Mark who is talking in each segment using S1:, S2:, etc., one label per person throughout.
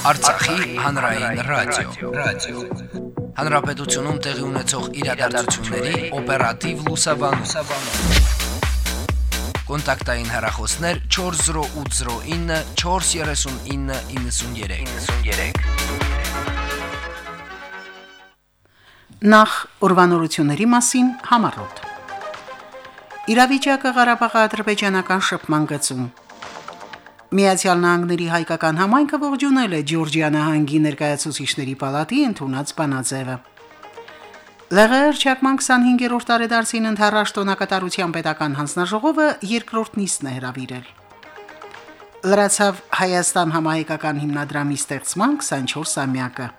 S1: Արցախի հանրային ռադիո, ռադիո։ Հանրապետությունում տեղի ունեցող իրադարձությունների օպերատիվ լուսաբանում։ Կոնտակտային հեռախոսներ 40809 43993։ 93։
S2: Նախ ուրվանորությունների մասին համառոտ։ Իրավիճակը Ղարաբաղի ադրբեջանական շփման գծում Միացյալ Նահանգների հայկական համայնքը ողջունել է Ջորջիա նահանգի ներկայացուցիչների պալատի ընդունած բանաձևը։ ԼՂՀ Չակման 25-րդ տարեդարձին ընթառաշ տոնակատարության պետական հանձնաժողովը երկրորդ նիստն է հրավիրել։ Լրացավ Հայաստան համահայկական հիմնադրամի ստեղծման 24-ամյակը։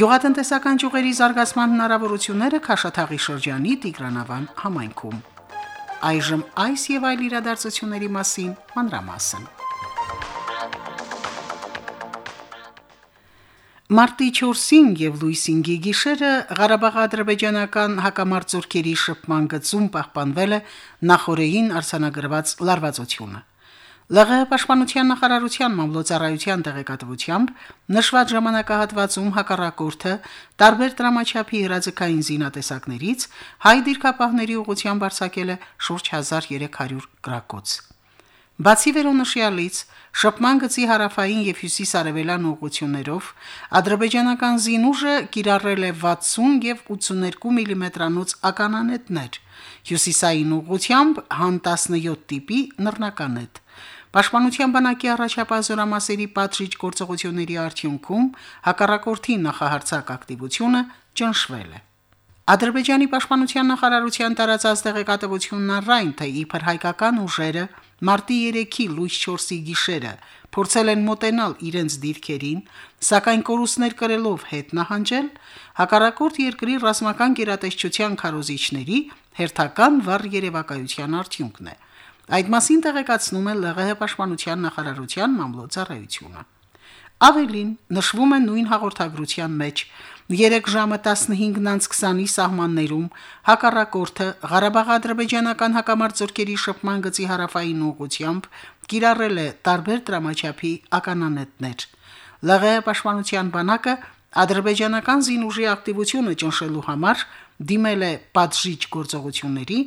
S2: Գյուղատնտեսական ճյուղերի զարգացման հնարավորությունները Քաշաթաղի շրջանի Տիգրանավան համայնքում։ Այժմ այս եւ այլ իրադարձությունների մասին մանրամասն։ Մարտի 4-ին եւ լույսին գիշերը Ղարաբաղ ադրբեջանական հակամարտությունների շփման գծում պահպանվել է նախորդին արսանագրված լարվածությունը։ ԼՂՀ պաշտպանության նախարարության մամլոյցարայության տեղեկատվությամբ նշված ժամանակահատվածում հակառակորդը տարբեր դրամաչափի հրաձգային զինատեսակներից հայ դիրքապահների ուղղությամբ արձակել է շուրջ 1300 գրակոց։ Բացի վերոնշյալից շփման գծի հարավային եւ հյուսիս-արևելյան ուղություններով ադրբեջանական զինուժը կիրառել է 60 եւ 82 մմ-անոց mm ականանետներ, հյուսիսային ուղությամբ հան 17 տիպի նռնականետ։ Պաշտպանության բանակի առաջապահ զորամասերի պատժիչ գործողությունների արդյունքում հակառակորդի նախահարցակ ակտիվությունը ճնշվել է։ Ադրբեջանի պաշտպանության նախարարության տարածած տեղեկատվությունն առայն, թե իբր հայկական ուժերը մարտի 3-ի լույս 4-ի գիշերը փորձել են մոտենալ իրենց դիրքերին, սակայն կորուստներ կրելով հետ նահանջել, հակառակորդ երկրի ռազմական գերատեսչության քարոզիչների հերթական վառ երևակայության արդյունքն է։ Այդ մասին տեղեկացնում է ԼՂՀ պաշտպանության նախարարության մամլոյցարայությունը։ Ավելին նշվում է նույն հաղորդագրության մեջ. 3 ժամը 15-20-ի սահմաններում հակառակորդը Ղարաբաղ-ադրբեջանական հակամարտությունների շփման գծի հարավային ուղությամբ կիրառել է տարբեր դրամաչափի ականանետներ։ ԼՂՀ պաշտպանության բանակը ադրբեջանական զինուժի ակտիվությունը ճնշելու համար դիմել է պատժիչ գործողությունների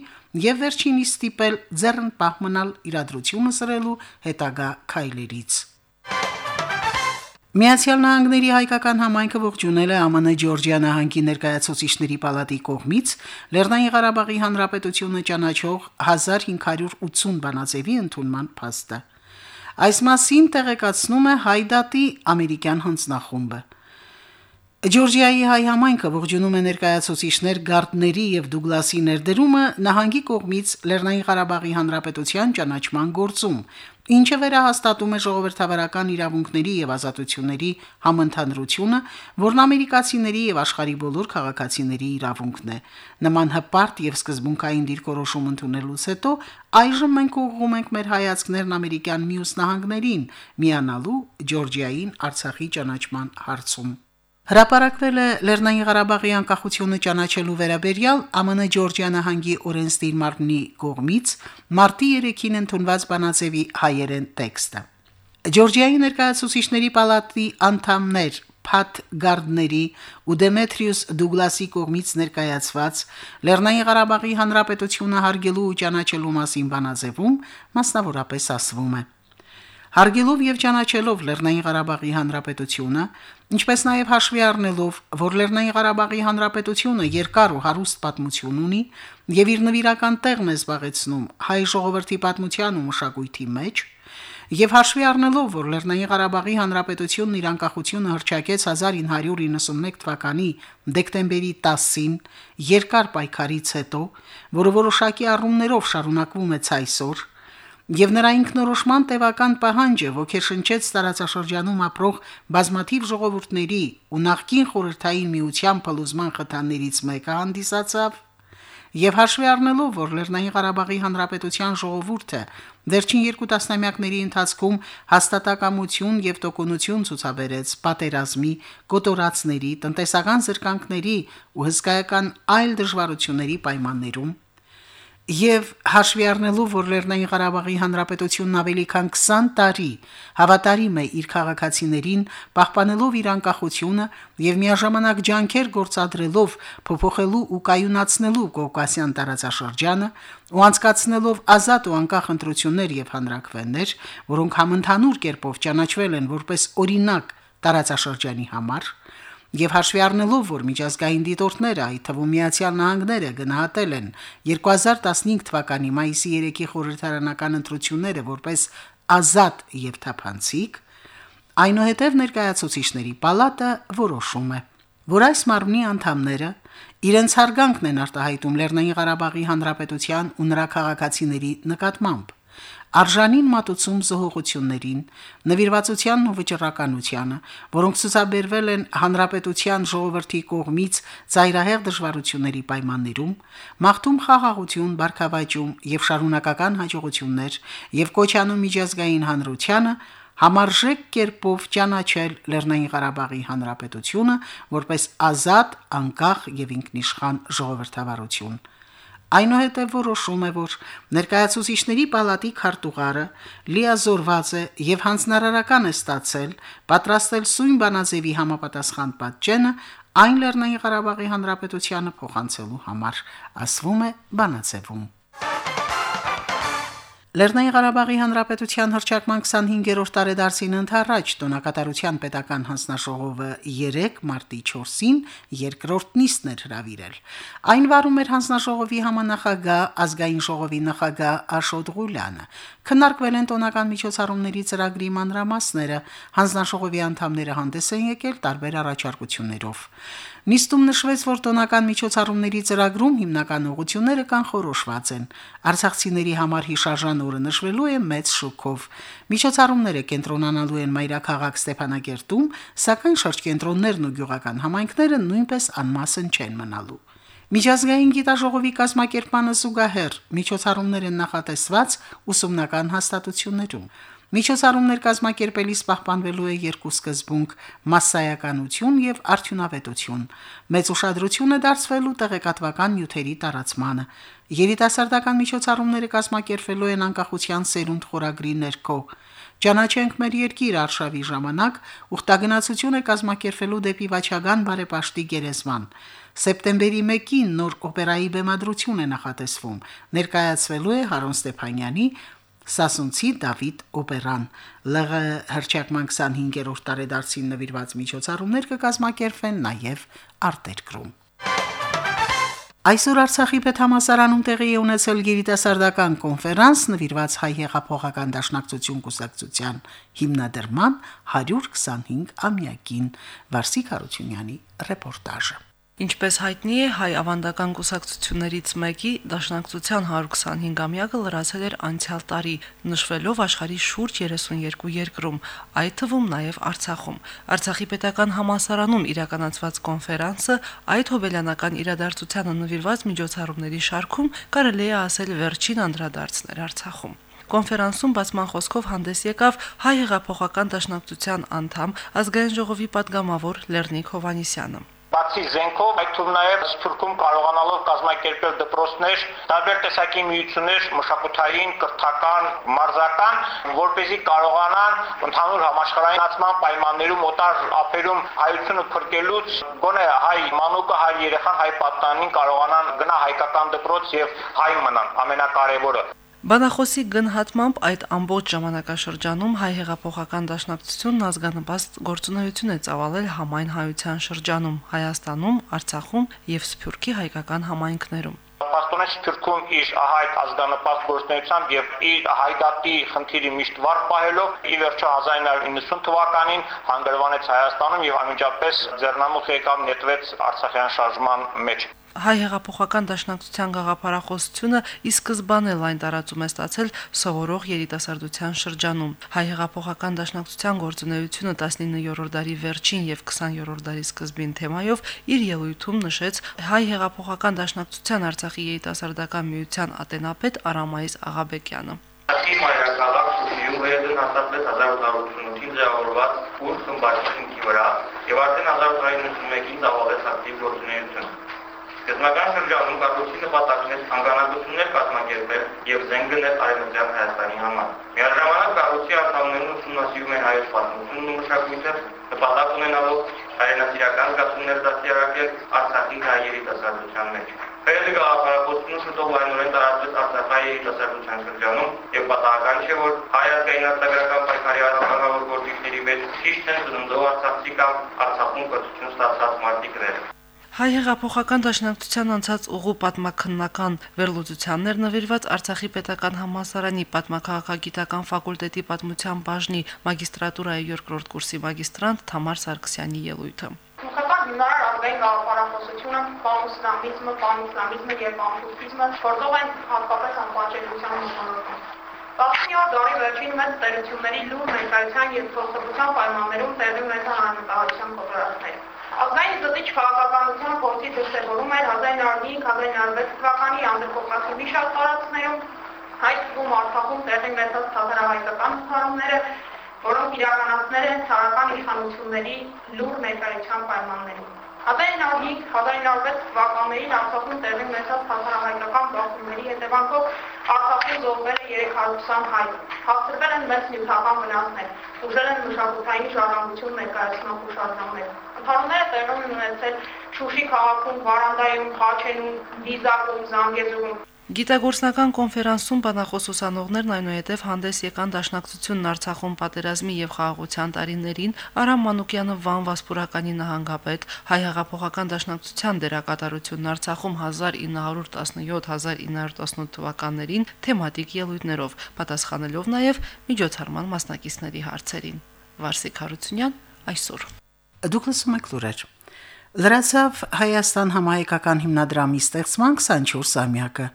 S2: եւ վերջինիս ստիպել ձեռնպահ մնալ իրադրությունը սրելու հետագա քայլերից։ Միացյալ Նահանգների հայկական համայնքը ողջունել է ԱՄՆ Ջորջիա նահանգի ներկայացուցիչների պալատի կողմից Լեռնային Ղարաբաղի Հանրապետությունը ճանաչող 1580 բանաձևի ընդունման փաստը։ Այս մասին տեղեկացնում է Հայդատի ամերիկյան հանձնախումբը։ Ջորջիայի հայ համայնքը ողջունում է ներկայացուցիչներ Գարդների եւ Դուգլասի ներդրումը նահանգի կողմից Լեռնային Ղարաբաղի Հանրապետության ճանաչման գործում, ինչը վերահաստատում է ժողովրդավարական իրավունքների եւ ազատությունների համընդհանրությունը, որն ամերիկացիների եւ աշխարհի բոլոր քաղաքացիների իրավունքն է։ Նման հպարտ եւ սկզբունքային դիրքորոշում ընդունելուց հետո այժմ մենք ուղղում ենք մեր հայացքներն ամերիկյան մյուս նահանգներին, միանալու Ջորջիային Արցախի ճանաչման հարցում։ Հրապարակվել է Լեռնային Ղարաբաղի անկախությունը ճանաչելու վերաբերյալ ԱՄՆ Ջորջիա նահանգի օրենսդիր մարմնի կողմից մարտի 3-ին ընդունված բանաձևի հայերեն տեքստը։ Ջորջիայի ներկայացուցիչների պալատի անդամներ Փաթ Գարդների ու Դեմետրիուս Դուգլասի կողմից ներկայացված Լեռնային Ղարաբաղի Հանրապետությունը հարգելու ու ճանաչելու մասին բանաձևում մասնավորապես ասվում է. Հարգելով եւ ճանաչելով Լեռնային Ղարաբաղի Հանրապետությունը, ինչպես նաեւ հաշվի առնելով, որ Լեռնային Ղարաբաղի Հանրապետությունը երկար ու հարուստ պատմություն ունի եւ իր նվիրական տեղն է զբաղեցնում հայ ժողովրդի պատմության ու մշակույթի մեջ, Եվ հաշվի առնելով, որ Լեռնային Ղարաբաղի Հանրապետությունն իր անկախությունը հռչակեց 1991 թվականի դեկտեմբերի 10-ին, երկար պայքարից հետո, որը որոշակի առումներով շարունակվում է ցայսօր, եւ նրա ինքնորոշման տևական պահանջը ոգեշնչեց տարածաշրջանում ապրող բազմաթիվ ժողովուրդների ու նախկին խորհրդային միության փլուզման խթաններից մեկը հանդիսացավ եւ հաշվի առնելով, որ Լեռնային Ղարաբաղի Հանրապետության ժողովուրդը վերջին երկու տասնամյակների ընթացքում հաստատակամություն եւ տոկունություն ցուցաբերեց պատերազմի, կոտորածների, տնտեսական զրկանքների ու հսկայական այլ դժվարությունների պայմաններում, Եվ հաշվի առնելով, որ Լեռնային Ղարաբաղի Հանրապետությունն ավելի քան 20 տարի հավատարիմ է իր քաղաքացիներին, պահպանելով իր անկախությունը եւ միաժամանակ ջանքեր գործադրելով փոփոխելու ու կայունացնելու Կովկասյան տարածաշրջանը, ու անցկացնելով ազատ ու անկախ ընտրություններ եւ հանրակրվեններ, որոնք համընդհանուր կերպով ճանաչվել են որպես օրինակ տարածաշրջանի համար, Եվ հաշվի առնելով, որ միջազգային դիտորդները, այդ թվում Միացյալ Նահանգները գնահատել են 2015 թվականի մայիսի 3-ի խորհրդարանական ընտրությունները որպես ազատ եւ թափանցիկ, այնուհետև ներկայացուցիչների պալատը որոշում է, որ այս մարմնի անդամները իրենց հարգանքն են արտահայտում Լեռնային Ղարաբաղի Հանրապետության ու նրա քաղաքացիների նկատմամբ արժանին մատուցում զոհողություններին, նվիրվածությանն ու վճռականությանը, որոնք ցուցաբերվել են հանրապետության ժողովրդի կողմից ծայրահեղ դժվարությունների պայմաններում, մաղթում խաղաղություն, բարգավաճում եւ շարունակական հաջողություններ եւ կոչանում միջազգային հանրությանը համարժեք կերպով ճանաչել Լեռնային Ղարաբաղի Հանրապետությունը որպես ազատ, անկախ եւ ինքնիշխան ժողովրդավարություն։ Այնուհետև որոշում է, որ ներկայացուցիչների պալատի քարտուղարը լիազորված է եւ հանձնարարական է ստացել պատրաստել սույն բանաձևի համապատասխան պատճենը այն Լեռնային Ղարաբաղի Հանրապետությանը փոխանցելու համար, ասվում է բանաձևում։ Լեռնային Ղարաբաղի Հանրապետության հրճակման 25-րդ տարեդարձին ընթരാճ տոնակատարության պետական հանձնաժողովը 3 մարտի 4-ին երկրորդ նիստն էր հրավիրել։ Այն վարում էր հանձնաժողովի համանախագահ ազգային ժողովի նախագահ Աշոտ Ղուլյանը։ Քննարկվել են տոնական միջոցառումների ծրագրի մանրամասները, հանձնաժողովի անդամները հանդես են եկել տարբեր առաջարկություններով։ Նիստում նշվեց, որ տոնական միջոցառումների ծրագրում հիմնական ուղղությունները կանխորոշված են։ Արցախցիների համար հիշարժան օրը նշվելու է մեծ շոկով։ Միջոցառումները կենտրոնանալու են Մայրաքաղաք Ստեփանագերտում, սակայն շրջկենտրոններն ու գյուղական համայնքները նույնպես անմասն չեն մնալու։ Միջազգային գիտաժողովի կազմակերպմանը զուգահեռ միջոցառումներ են նախատեսված ուսումնական հաստատություններում։ Միջոցառումներ կազմակերպելիս պահպանվելու է երկու սկզբունք՝ massայականություն եւ արդյունավետություն։ Մեծ ուշադրություն է դարձվելու տեղեկատվական նյութերի տարածմանը։ Երիտասարդական միջոցառումները կազմակերպվելու են անկախության սերունդ խորագրի ներքո։ Ճանաչենք մեր երկիր արշավի ժամանակ ուխտագնացություն է կազմակերպվելու դեպի Վաչագան բարեպաշտի գերեզման։ Սեպտեմբերի 1-ին նոր օպերայի բեմադրություն է նախատեսվում։ Ներկայացվելու է Հարոն Ստեփանյանի Սասունցի Դավիթ օպերան։ ԼՂ հրճակման 25-րդ տարեդարձին նվիրված միջոցառումներ կկազմակերպվեն նաև արտերկրում։ Այսօր Արցախի պետհամասարանում տեղի է ունեցել գերիտասարդական կոնֆերանս նվիրված հայ հեղափոխական դաշնակցություն կուսակցության հիմնադրման 125 ամյակին Վարսիկ Հարությունյանի ռեպորտաժը
S3: Ինչպես հայտնի է, հայ ավանդական կուսակցություններից մեկի Դաշնակցության 125-ամյակը լրացել էր անցյալ տարի, նշվելով աշխարհի շուրջ 32 երկրում, այդ թվում նաև Արցախում։ Արցախի պետական համալսարանում իրականացված կոնֆերանսը այդ հոբելյանական իրադարձությանը նվիրված միջոցառումների շարքում կարելի է ասել վերջին անդրադարձն էր Արցախում։ Կոնֆերանսում բացման խոսքով հանդես եկավ հայ հեղափոխական դաշնակցության անդամ ազգային ժողովի падգամավոր Լեռնիկ Հովանիսյանը
S4: բացի զենքով, այդ թվում նաև Սփյուռքում կարողանալով կազմակերպել դպրոցներ, տարբեր տեսակի միություններ, մշակութային, կրթական, մարզական, որ เป զի կարողանան ընդհանուր համաշխարհայնացման պայմաններում օտար ափերում հայությունը փրկելուց գոնե հայ մանուկը, հայ երեխան, հայ պատանին կարողանան գնա հայկական դպրոց եւ հայ մնան, ամենակարևորը։
S3: Բանախոսի գնահատմամբ այդ ամբողջ ժամանակաշրջանում հայ հեղափոխական դաշնակցությունն ազգանպաստ գործունեություն է ծավալել համայն հայության շրջանում, Հայաստանում, Արցախում եւ Սփյուռքի հայկական համայնքներում
S4: պաշտոնը Սփյուռքում իր հայտ ազգանապահ գործնեությամբ եւ իր հայդատի խնդիրի միշտ վառ պահելով ի վերջո 1990 թվականին հանգրվանեց Հայաստանում եւ անմիջապես ձեռնամուխ եկավ նետվեց Արցախյան շարժման մեջ
S3: հայ հեղափոխական դաշնակցության գաղափարախոսությունը ի սկզբանե լայն տարածում է ստացել սովորող երիտասարդության շրջանում։ Հայ հեղափոխական դաշնակցության գործունեությունը 19-րդ դարի վերջին եւ 20-րդ դարի սկզբին թեմայով իր ելույթում նշեց հայ հեղափոխական դաշնակցության Արցախի երիտասարդական միության ատենապետ Արամայիս Աղաբեկյանը։
S5: Արցախի մայրաքաղաք Յուղեդն հաստատվեց 1888-ին ձևավորված ուր խմբակի վրա եւ արդեն 1891-ին ծավալեց ակտիվ գործունեություն։ Սկզբնական շրջանում կառույցի նպատակն էր հանգանակություններ կազմակերպել եւ զենք գնել Արևմտյան Հայաստանի համար։ Միաժամանակ կառույցի անդամներն ուսումնասիրում են հայոց պատմությունն ու մշակույթը, նպատակ ունենալով հայրենասիրական զգացումներ դաստիարակել Արցախի հայ երիտասարդության մեջ։ Հայերի գաղափարախոսությունը շուտով լայնորեն տարածվեց Արցախի երիտասարդության շրջանում եւ պատահական չէ, որ հայ ազգային արտադրական պայքարի արարողավոր գործիքների մեջ ճիշտ են ծննդով Արցախցի կամ Արցախում կրթություն ստացած մարդիկները։
S3: Հայ հեղափոխական դաշնակցության անցած ուղու պատմականական վերլուծությաններ նվիրված Արցախի պետական համալսարանի պատմաքաղաքագիտական ֆակուլտետի պատմության բաժնի մագիստրատուրայի երկրորդ կուրսի մագիստրանտ Թամար Սարգսյանի ելույթը։
S6: Թուրքական հիմնարար ազգային գաղափարախոսությունը, պանիսլամիզմը, պանիսլամիզմը եւ պանթուրքիզմը գործող են հատկապես անպատժելիության մշակույթում։ 19-րդ դարի վերջին մեծ տերությունների լուր ներկայության եւ փոխհատուցության պայմաններում տեղի ունեցան անվտանգության կոտորածները։ Ազգային զտիչ քաղաքականության փորձի դրսևորում էր 1905-1906 թվականի անդրկովկասի մի շարք տարածքներում, այդ թվում Արցախում տեղի ունեցած թաթարահայկական ցարումները, որոնք իրականացնել են ցարական իշխանությունների լուր ներկայության պայմաններում։ 1905-1906 թվականներին Արցախում տեղի ունեցած թաթարահայկական բախումների հետևանքով Արցախում զոհվել է 320 հայ։ Հաղթրվել են մեծ նյութական վնասներ, ուժել են մշակութային ժառանգություն ներկայացնող հուշարձաններ։ Ընդհանուրները տեղի են ունեցել Շուշի քաղաքում, Վարանդայում, Խաչենում, Դիզակում, Զանգեզուրում։
S3: Գիտագործնական կոնֆերանսում բանախոս ուսանողներն այնուհետև հանդես եկան Դաշնակցությունն Արցախում պատերազմի եւ խաղաղության տարիներին Արամ Մանուկյանը Վան Վասպուրականի նահանգապետ հայ հեղափոխական Դաշնակցության դերակատարությունն Արցախում 1917-1918 թվականներին թեմատիկ ելույթներով պատասխանելով նաեւ միջոցառման մասնակիցների հարցերին Վարսիկ Հարությունյան այսօր
S2: Դուք լսում եք լուրեր Լրացավ Հայաստան համահայկական հիմնադրամի ստեղծման 24-ամյակը։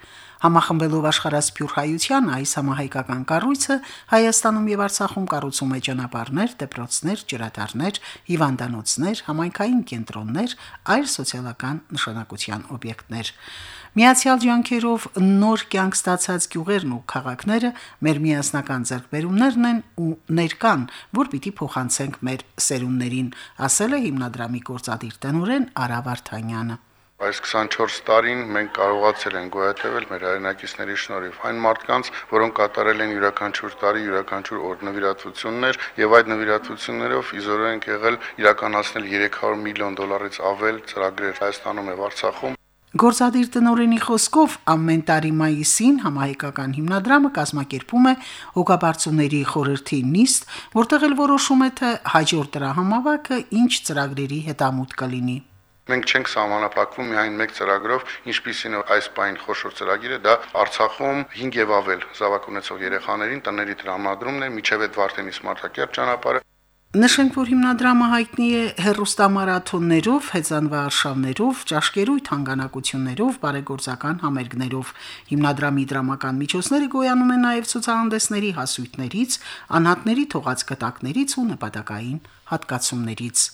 S2: Համախմբելով աշխարհասփյուր հայության այս համահայկական կառույցը Հայաստանում եւ Արցախում կառուցում է ճանապարհներ, դպրոցներ, ջրատարներ, հիվանդանոցներ, համայնքային կենտրոններ, այլ սոցիալական նշանակության օբյեկտներ։ Միացյալ ջանքերով նոր կյանք ստացած գյուղերն ու քաղաքները մեր միասնական ձեռքբերումներն են ու ներկան, որ պիտի փոխանցենք մեր սերունդներին, ասել է հիմնադրամի գործադիր տնօրեն Արա Վարդանյանը։
S7: Այս 24 տարին մենք կարողացել ենք գոյատևել մեր հայրենակիցների շնորհիվ այն մարդկանց, որոնք կատարել են յուրաքանչյուր տարի յուրաքանչյուր օր նվիրատվություններ եւ այդ նվիրատվություններով իզորու ենք եղել իրականացնել 300 միլիոն դոլարից ավել ծրագրեր Հայաստանում եւ Արցախում
S2: Գործադիր տնօրենի խոսքով ամեն տարի մայիսին համահայկական հիմնադրամը կազմակերպում է հոգաբարձուների խորհրդի նիստ, որտեղ էլ որոշում է թե հաջորդ դրահամավակը ինչ ծրագրերի հետամուտ կլինի։
S7: Մենք չենք սահմանափակվում միայն մեկ ծրագրով, ինչպիսին այս պայն խոշոր ծրագիրը դա Արցախում 5 եւ ավել զավակ ունեցող երեխաներին տների տրամադրումն է միջև այդ Վարդենիս Մարտակերտ ճանապարհը
S2: Նշենք, որ հիմնադրամը հայտնի է հերոստամարաթոններով, հեծանվարշավներով, ճաշկերույթ հանգանակություններով, բարեգործական համերգներով։ Հիմնադրամի դրամական միջոցները գոյանում են նաև ցուցահանդեսների հասույթներից, անհատների թողած կտակներից ու նպատակային հատկացումներից։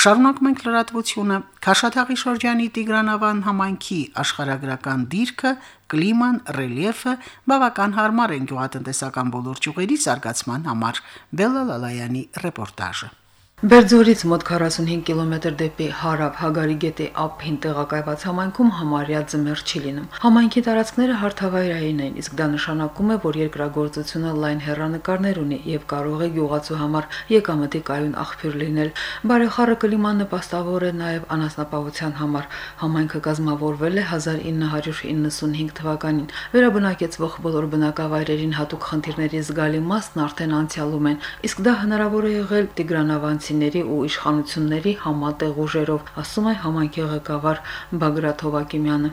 S2: Շարունակում ենք լրատվությունը։ Քաշաթաղի շրջանի Տիգրանավան համայնքի աշխարհագրական դիրքը, կլիման, ռելիեֆը բավական հարմար են գյուղատնտեսական բոլոր ճյուղերի զարգացման համար։ Բելլալալայանի ռեպորտաժը։
S8: Բերձորից մոտ 45 կիլոմետր դեպի հարավ Հագարի գետի ափին տեղակայված համայնքում համարյա ձմեռ չի լինում։ Համայնքի տարածքները հարթավայրային են, իսկ դա նշանակում է, որ երկրագործությունը լայն հեռանկարներ ունի եւ կարող է գյուղացու համար եկամտի կայուն աղբյուր լինել։ Բարեխառը կլիման նպաստավոր է նաեւ անասնապահության համար։ Համայնքը կազմավորվել է 1995 թվականին։ Վերաբնակեցվող բոլոր բնակավայրերին հատուկ խնդիրների զգալի մասն արդեն անցյալում են, իսկ դա հնարավոր է եղել Տիգրանավանցի քաղաքացիների ու իշխանությունների համատեղ ուժերով, ասում է համայնքի ղեկավար Բագրատ Հովակիմյանը։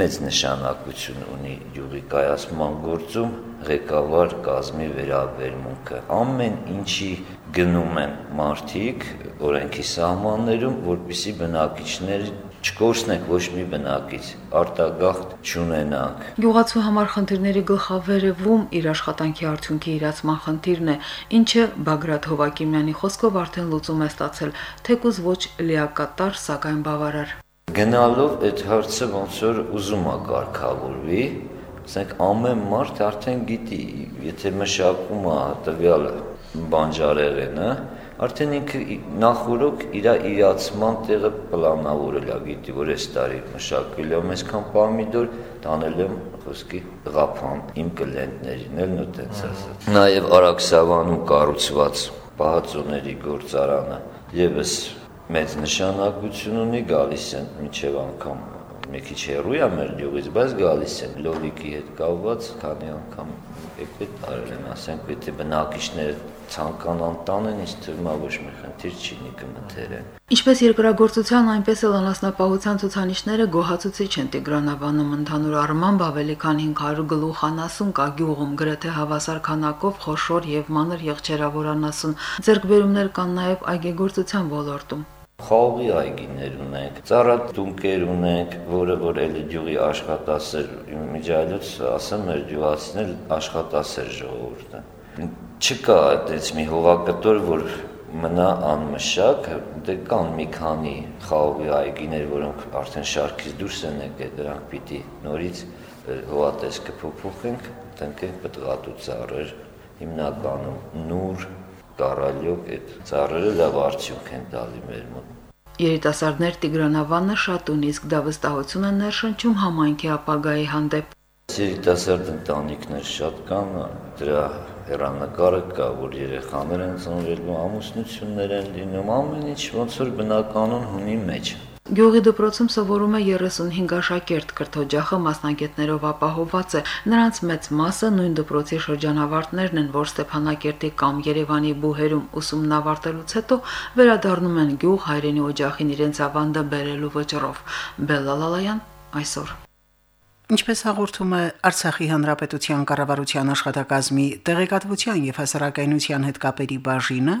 S9: Մեծ նշանակություն ունի յուղի կայացման գործում ղեկավար կազմի վերաբերմունքը։ Ամեն ինչի գնում են մարդիկ օրենքի սահմաններում, որպիսի բնակիչներ չկորցնենք ոչ մի բնակից, արտագաղթ չունենանք։
S8: Գյուղացու համար խնդիրների գլխավերևում իր աշխատանքի արդյունքի իրացման խնդիրն է, ինչը Բագրատ Հովակիմյանի խոսքով արդեն լուծում է ստացել, թեկուզ ոչ լիակատար, սակայն բավարար։
S9: Գնալով այդ հարցը ոնց որ ուզում է կարգավորվի, ասենք ամեն մարդ արդեն գիտի, եթե մշակում է տվյալ բանջարեղենը, արդեն ինքը նախորոք իր իրացման տեղը պլանավորել է, գիտի որ այս տարի մշակվել եմ այսքան պամիդոր, տանել եմ խոսքի ղափան իմ կլենտներին էլ նո տենց ասած։ Նաև Արաքսավանում կառուցված պահածոների գործարանը եւս մեծ նշանակություն ունի, գալիս են միջև անգամ մի քիչ հեռու է մեր յուղից, բայց գալիս են լոլիկի հետ կապված, քանի անգամ եկել արել են, ասենք, եթե բնակիչները ցանկանան տանեն, ինձ թվում է ոչ մի խնդիր չի նի կմթերեն։
S8: Ինչպես երկրագործության, այնպես էլ անասնապահության ցուցանիշները գոհացուցիչ են Տիգրանավանում ընդհանուր առմամբ ավելի քան 500 գլուխ անասուն կա գյուղում, գրեթե հավասար քանակով խոշոր եւ մանր եղջերավոր անասուն։ Ձերկբերումներ կան նաեւ այգեգործության ոլորտում
S9: խաղի այգիներ ունենք, ծառատունկեր ունենք, որը որ էլի ջուղի աշխատասեր միջայլոց ասեմ մեր ջուղացիներ աշխատասեր ժողովուրդ է։ Չկա այդպես մի հողակտոր, որ մնա անմշակ, դե կան մի քանի խաղի այգիներ, որոնք արդեն շարքից դուրս են եկել, դրանք պիտի նորից հողատեսկը փոփոխենք, տնկենք պտղատու ծառեր, հիմնականում նուր, կառալյոկ այդ ծառերը լավ արդյունք են տալի մեր մոտ։
S8: Երիտասարդներ Տիգրանավանը շատ ունի, իսկ դա վստահություն է ներշնչում համայնքի ապագայի հանդեպ։
S9: Երիտասարդ ընտանիքներ շատ կան, դրա հերանեկարը կա, որ երեխաներ են ծնվելու, ամուսնություններ են լինում, ամեն ինչ ոնց որ բնականon հունի մեջ։
S8: Գյուղի դպրոցում սովորում է 35 աշակերտ, կրթօջախը մասնագետներով ապահովված է։ Նրանց մեծ մասը նույն դպրոցի շրջանավարտներն են, որ Ստեփանակերտի կամ Երևանի բուհերում ուսումն ավարտելուց հետո վերադառնում են գյուղ հայրենի օջախին իրենց ավանդը բերելու վճռով։ Բելլալալայան այսօր
S2: Ինչպես հաղորդում է Արցախի հանրապետության կառավարության աշխատակազմի տեղեկատվության եւ հասարակայնության հետ կապերի բաժինը,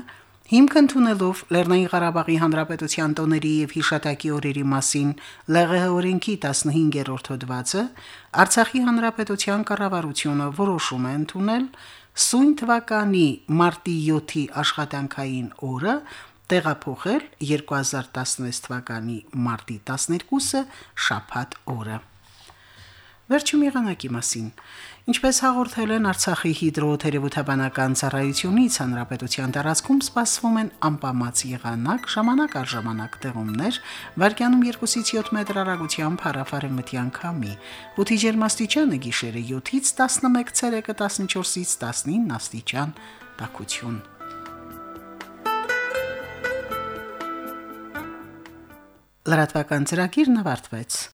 S2: Հիմք ընդունելով Լեռնային Ղարաբաղի Հանրապետության տոների եւ հիշատակի օրերի մասին ԼՂՀ օրենքի 15-րդ հոդվածը Արցախի Հանրապետության կառավարությունը որոշում է ընդունել սույն թվականի մարտի 7-ի աշխատանքային օրը տեղափոխել 2016 թվականի մարտի 12-ը շաբաթ օրը։ Վերջում եղանակի մասին Ինչպես հաղորդել են Արցախի հիդրոթերապևտաբանական ծառայությունից, հանրապետության տարածքում սպասվում են անպամած եղանակ, ժամանակ առ ժամանակ տեղումներ, վարկյանում 2-ից 7 մետր հեռագությամբ հարավարեմտյան քամի։ Օդի ջերմաստիճանը գիշերը 7-ից 11 ցելսիուսը 14-ից 19 աստիճան տաքություն։ Լրատվական ծրագիրն ավարտվեց։